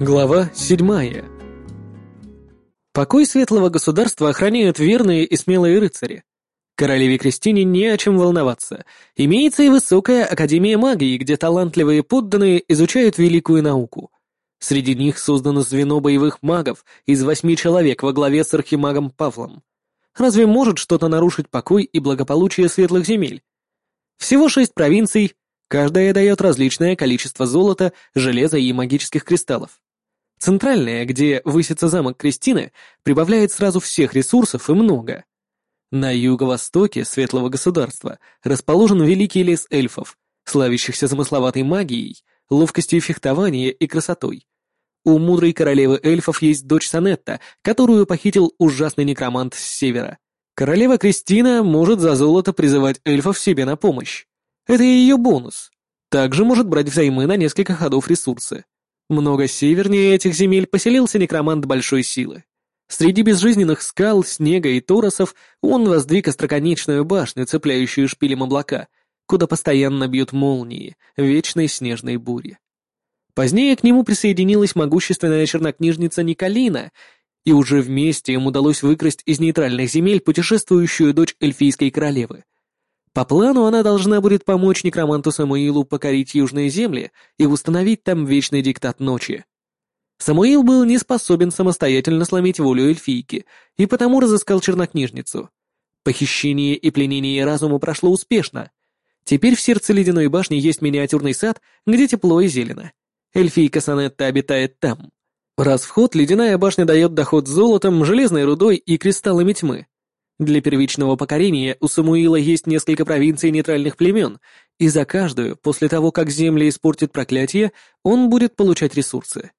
Глава седьмая. Покой светлого государства охраняют верные и смелые рыцари. Королеве Кристине не о чем волноваться. Имеется и высокая академия магии, где талантливые подданные изучают великую науку. Среди них создано звено боевых магов из восьми человек во главе с архимагом Павлом. Разве может что-то нарушить покой и благополучие светлых земель? Всего шесть провинций, каждая дает различное количество золота, железа и магических кристаллов. Центральная, где высится замок Кристины, прибавляет сразу всех ресурсов и много. На юго-востоке светлого государства расположен великий лес эльфов, славящихся замысловатой магией, ловкостью фехтования и красотой. У мудрой королевы эльфов есть дочь Санетта, которую похитил ужасный некромант с севера. Королева Кристина может за золото призывать эльфов себе на помощь. Это ее бонус. Также может брать взаймы на несколько ходов ресурсы. Много севернее этих земель поселился некромант большой силы. Среди безжизненных скал, снега и торосов он воздвиг остроконечную башню, цепляющую шпилем облака, куда постоянно бьют молнии, вечной снежной бури. Позднее к нему присоединилась могущественная чернокнижница Николина, и уже вместе им удалось выкрасть из нейтральных земель путешествующую дочь эльфийской королевы — по плану она должна будет помочь некроманту Самуилу покорить южные земли и установить там вечный диктат ночи. Самуил был не способен самостоятельно сломить волю эльфийки, и потому разыскал чернокнижницу. Похищение и пленение разума прошло успешно. Теперь в сердце ледяной башни есть миниатюрный сад, где тепло и зелено. Эльфийка Санетта обитает там. Раз в ход ледяная башня дает доход золотом, железной рудой и кристаллами тьмы. Для первичного покорения у Самуила есть несколько провинций нейтральных племен, и за каждую, после того, как земли испортит проклятие, он будет получать ресурсы.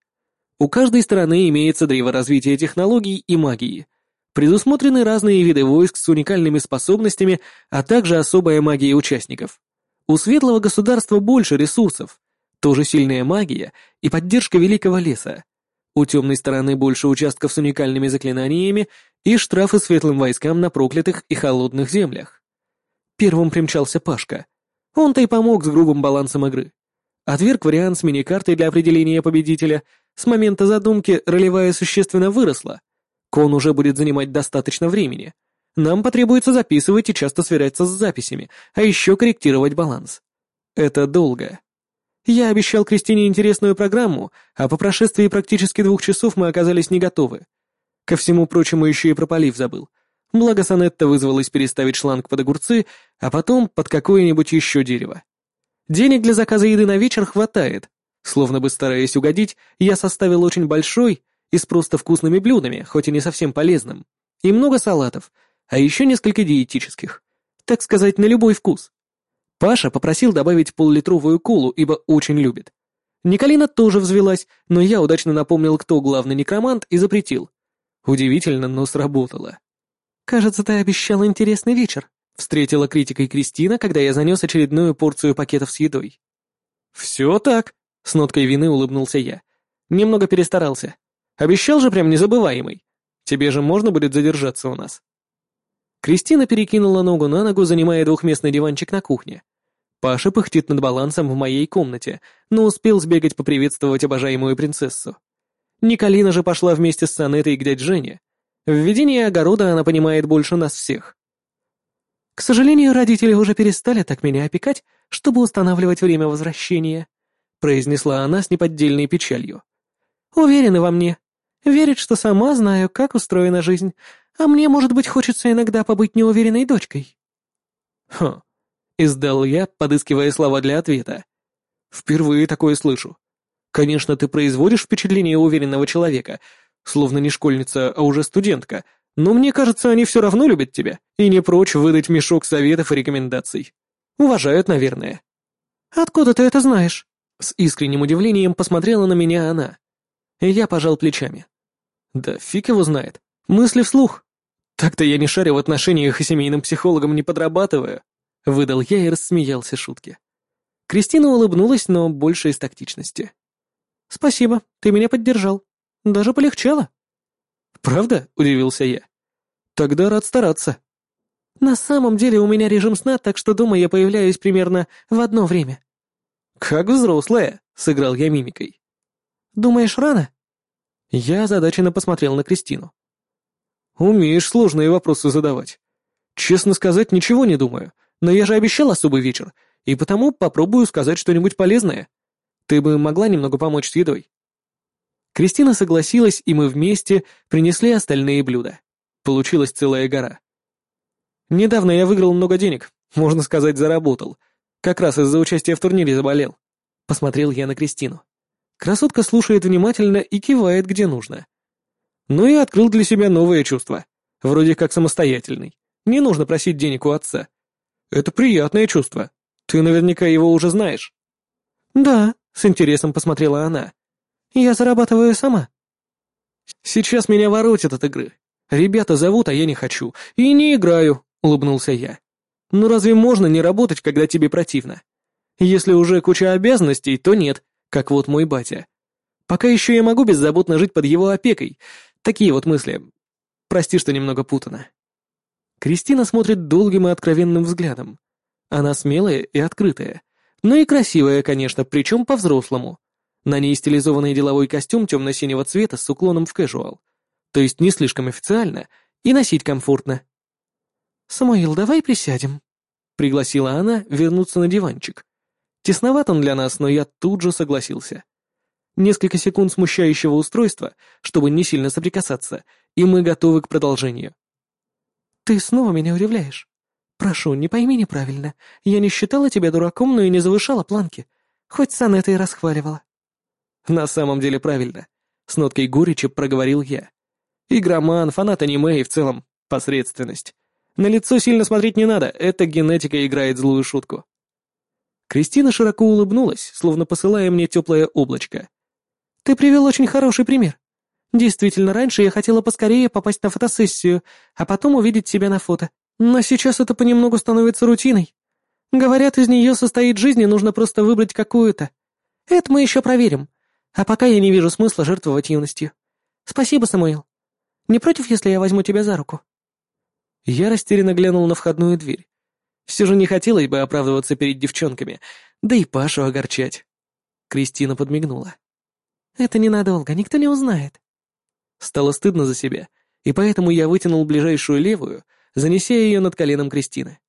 У каждой стороны имеется древо развития технологий и магии. Предусмотрены разные виды войск с уникальными способностями, а также особая магия участников. У светлого государства больше ресурсов, тоже сильная магия и поддержка великого леса. У темной стороны больше участков с уникальными заклинаниями и штрафы светлым войскам на проклятых и холодных землях. Первым примчался Пашка. Он-то и помог с грубым балансом игры. Отверг вариант с мини-картой для определения победителя. С момента задумки ролевая существенно выросла. Кон уже будет занимать достаточно времени. Нам потребуется записывать и часто сверяться с записями, а еще корректировать баланс. Это долго. Я обещал Кристине интересную программу, а по прошествии практически двух часов мы оказались не готовы. Ко всему прочему еще и про полив забыл. Благо Санетта вызвалась переставить шланг под огурцы, а потом под какое-нибудь еще дерево. Денег для заказа еды на вечер хватает. Словно бы стараясь угодить, я составил очень большой и с просто вкусными блюдами, хоть и не совсем полезным, и много салатов, а еще несколько диетических. Так сказать, на любой вкус. Паша попросил добавить поллитровую колу, ибо очень любит. Николина тоже взвелась, но я удачно напомнил, кто главный некромант, и запретил. Удивительно, но сработало. «Кажется, ты обещал интересный вечер», — встретила критикой Кристина, когда я занес очередную порцию пакетов с едой. «Все так», — с ноткой вины улыбнулся я. «Немного перестарался. Обещал же прям незабываемый. Тебе же можно будет задержаться у нас». Кристина перекинула ногу на ногу, занимая двухместный диванчик на кухне. Паша пыхтит над балансом в моей комнате, но успел сбегать поприветствовать обожаемую принцессу. Николина же пошла вместе с Санетой к дядь Жене. В ведении огорода она понимает больше нас всех. К сожалению, родители уже перестали так меня опекать, чтобы устанавливать время возвращения, произнесла она с неподдельной печалью. Уверены во мне. Верят, что сама знаю, как устроена жизнь, а мне, может быть, хочется иногда побыть неуверенной дочкой. Хм, Издал я, подыскивая слова для ответа. Впервые такое слышу. Конечно, ты производишь впечатление уверенного человека, словно не школьница, а уже студентка, но мне кажется, они все равно любят тебя и не прочь выдать мешок советов и рекомендаций. Уважают, наверное. Откуда ты это знаешь? С искренним удивлением посмотрела на меня она. Я пожал плечами. Да фиг его знает. Мысли вслух. Так-то я не шарю в отношениях и семейным психологом не подрабатываю. Выдал я и рассмеялся шутке. Кристина улыбнулась, но больше из тактичности. «Спасибо, ты меня поддержал. Даже полегчало». «Правда?» — удивился я. «Тогда рад стараться». «На самом деле у меня режим сна, так что дома я появляюсь примерно в одно время». «Как взрослая», — сыграл я мимикой. Думаешь, рано?» Я озадаченно посмотрел на Кристину. «Умеешь сложные вопросы задавать. Честно сказать, ничего не думаю, но я же обещал особый вечер, и потому попробую сказать что-нибудь полезное. Ты бы могла немного помочь с едой?» Кристина согласилась, и мы вместе принесли остальные блюда. Получилась целая гора. Недавно я выиграл много денег, можно сказать, заработал. Как раз из-за участия в турнире заболел. Посмотрел я на Кристину. Красотка слушает внимательно и кивает, где нужно. Ну и открыл для себя новое чувство. Вроде как самостоятельный. Не нужно просить денег у отца. Это приятное чувство. Ты наверняка его уже знаешь. Да, с интересом посмотрела она. Я зарабатываю сама. Сейчас меня воротят от игры. Ребята зовут, а я не хочу. И не играю, улыбнулся я. Ну разве можно не работать, когда тебе противно? Если уже куча обязанностей, то нет, как вот мой батя. Пока еще я могу беззаботно жить под его опекой. Такие вот мысли. Прости, что немного путано. Кристина смотрит долгим и откровенным взглядом. Она смелая и открытая. Ну и красивая, конечно, причем по-взрослому. На ней стилизованный деловой костюм темно-синего цвета с уклоном в кэжуал. То есть не слишком официально и носить комфортно. «Самуил, давай присядем», — пригласила она вернуться на диванчик. Тесноват он для нас, но я тут же согласился. Несколько секунд смущающего устройства, чтобы не сильно соприкасаться, и мы готовы к продолжению. «Ты снова меня удивляешь. Прошу, не пойми неправильно. Я не считала тебя дураком, но и не завышала планки. Хоть сан это и расхваливала». «На самом деле правильно», — с ноткой горечи проговорил я. «Игроман, фанат аниме и в целом посредственность. На лицо сильно смотреть не надо, эта генетика играет злую шутку». Кристина широко улыбнулась, словно посылая мне теплое облачко. «Ты привел очень хороший пример. Действительно, раньше я хотела поскорее попасть на фотосессию, а потом увидеть себя на фото. Но сейчас это понемногу становится рутиной. Говорят, из нее состоит жизнь, и нужно просто выбрать какую-то. Это мы еще проверим. А пока я не вижу смысла жертвовать юностью. Спасибо, Самуил. Не против, если я возьму тебя за руку?» Я растерянно глянул на входную дверь. Все же не хотелось бы оправдываться перед девчонками, да и Пашу огорчать. Кристина подмигнула. «Это ненадолго, никто не узнает». Стало стыдно за себя, и поэтому я вытянул ближайшую левую, занеся ее над коленом Кристины.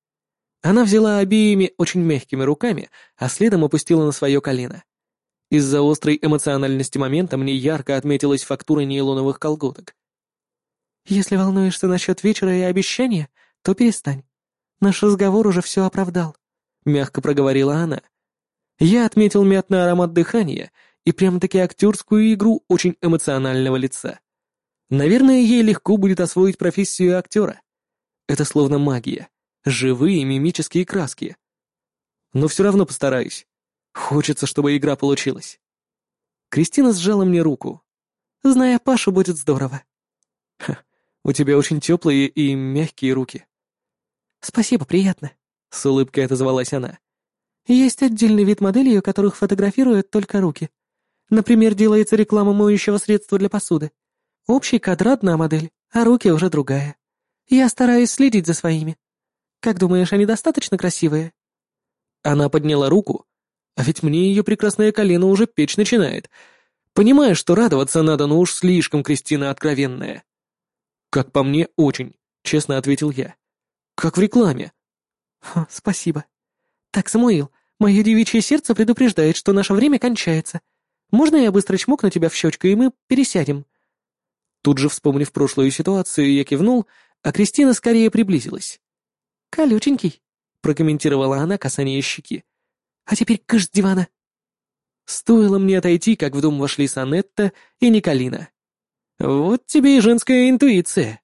Она взяла обеими очень мягкими руками, а следом опустила на свое колено. Из-за острой эмоциональности момента мне ярко отметилась фактура нейлоновых колготок. «Если волнуешься насчет вечера и обещания, то перестань. Наш разговор уже все оправдал», — мягко проговорила она. Я отметил мятный аромат дыхания и прям-таки актерскую игру очень эмоционального лица. Наверное, ей легко будет освоить профессию актера. Это словно магия, живые мимические краски. Но все равно постараюсь. Хочется, чтобы игра получилась. Кристина сжала мне руку. «Зная Пашу, будет здорово». Ха, у тебя очень теплые и мягкие руки. «Спасибо, приятно», — с улыбкой отозвалась она. «Есть отдельный вид моделей, у которых фотографируют только руки. Например, делается реклама моющего средства для посуды. Общий кадр одна модель, а руки уже другая. Я стараюсь следить за своими. Как думаешь, они достаточно красивые?» Она подняла руку, а ведь мне ее прекрасное колено уже печь начинает. Понимаю, что радоваться надо, но уж слишком Кристина откровенная. «Как по мне, очень», — честно ответил я. «Как в рекламе». Ха, «Спасибо. Так, Самуил, мое девичье сердце предупреждает, что наше время кончается. Можно я быстро чмокну тебя в щечку, и мы пересядем?» Тут же, вспомнив прошлую ситуацию, я кивнул, а Кристина скорее приблизилась. «Колюченький», — прокомментировала она касание щеки. А теперь кыш дивана!» Стоило мне отойти, как в дом вошли Санетта и Николина. Вот тебе и женская интуиция.